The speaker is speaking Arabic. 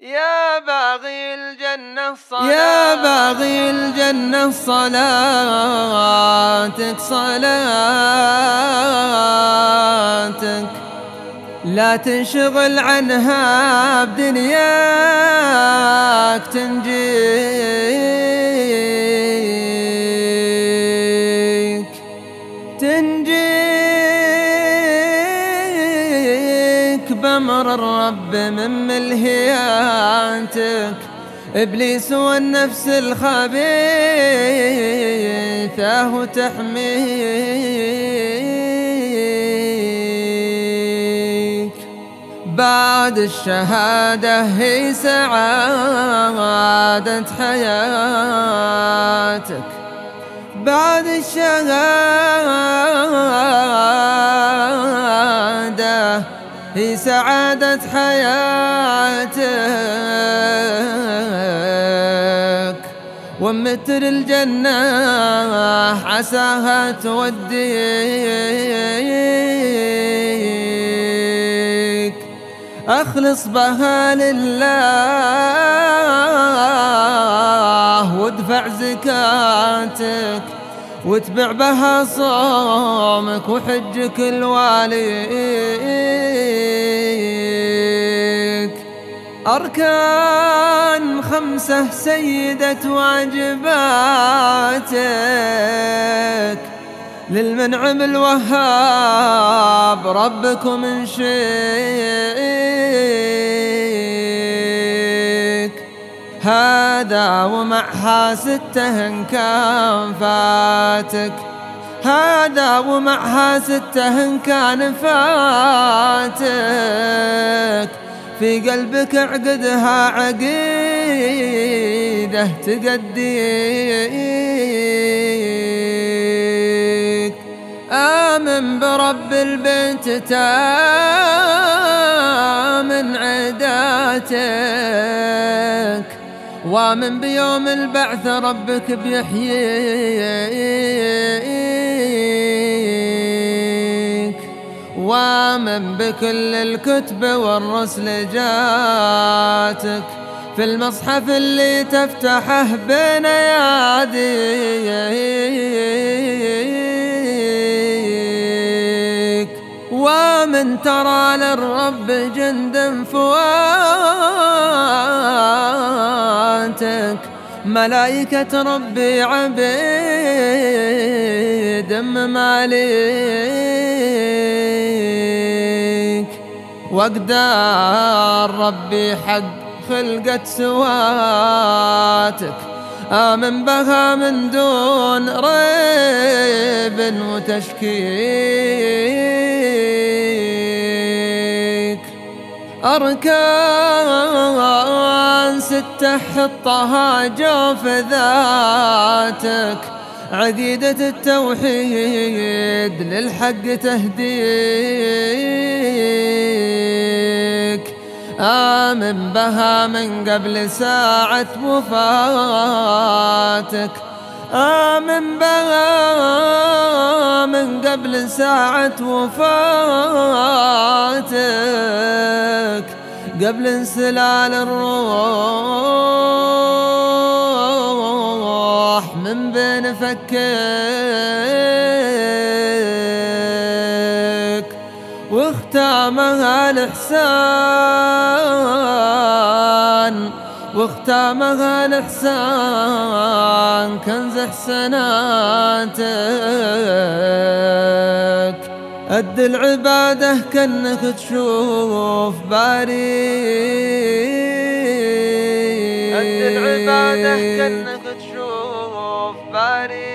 يا باغي الجنة صلاتك يا باغي الجنة صلاتك صلاتك. لا تنشغل عنها بدنياك. بأمر الرب من ملهياتك. إبليس والنفس الخبيثة وتحميك بعد الشهادة هي سعادة حياتك. بعد الشهادة هي سعادة حياتك. ومتر الجنة عساها توديك. أخلص بها لله وادفع زكاتك. واتبع بها صومك وحجك الواليك أركان خمسة سيدة وأجباتك. للمنعم الوهاب ربكم شيك هذا ومعها ستة إن كان فاتك هذا ومعها ستة إن كان فاتك في قلبك اعقدها عقيدة تقديك. آمن برب البيت تامن عداتك. وامن بيوم البعث ربك بيحييك. وامن بكل الكتب والرسل جاتك. في المصحف اللي تفتحه بين يديك. ومن ترى للرب جند فواتك ملائكة ربي عبيد ماليك واقدار ربي حق خلقت سواتك. آمن بها من دون ريب وتشكيك. أركان ستة حطها جوف ذاتك. عقيدة التوحيد للحق تهديك. آمن بها من قبل ساعة وفاتك. آمن بها من قبل ساعة وفاتك قبل انسلال الروح من بين فكيك واختامها الإحسان واختامها الإحسان كنز حسناتك أد العبادة كأنك تشوف باري أد العبادة كأنك تشوف باري